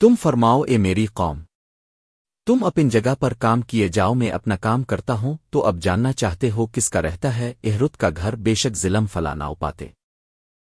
تم فرماؤ اے میری قوم۔ تم اپن جگہ پر کام کیے جاؤ میں اپنا کام کرتا ہوں تو اب جاننا چاہتے ہو کس کا رہتا ہے اہرت کا گھر بے شک ظلم فلا نہ پاتے۔